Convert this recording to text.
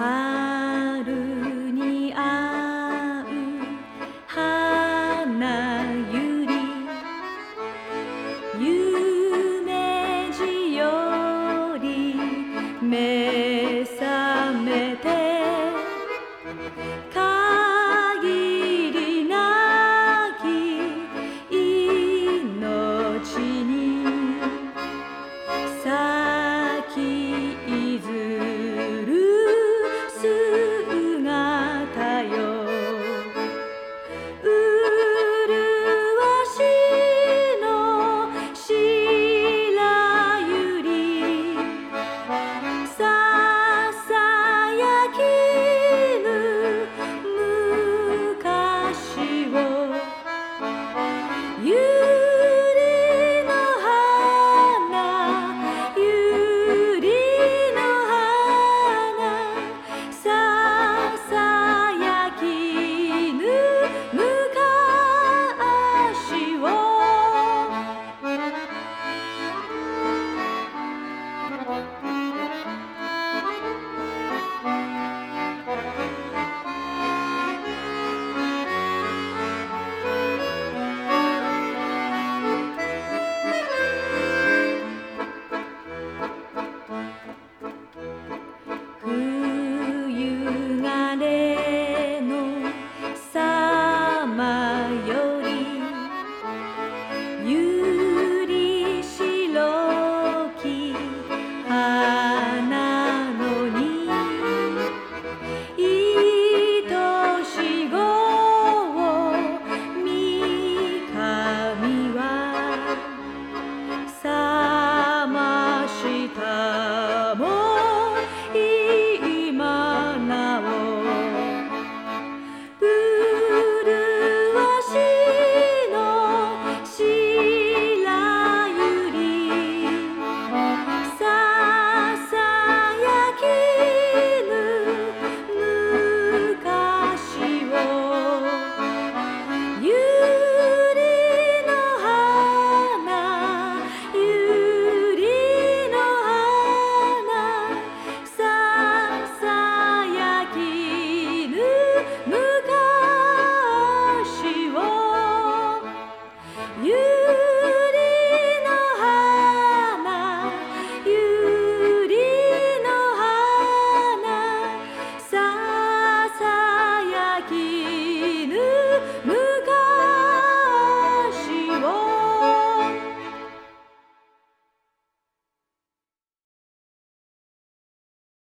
春に合う花ゆり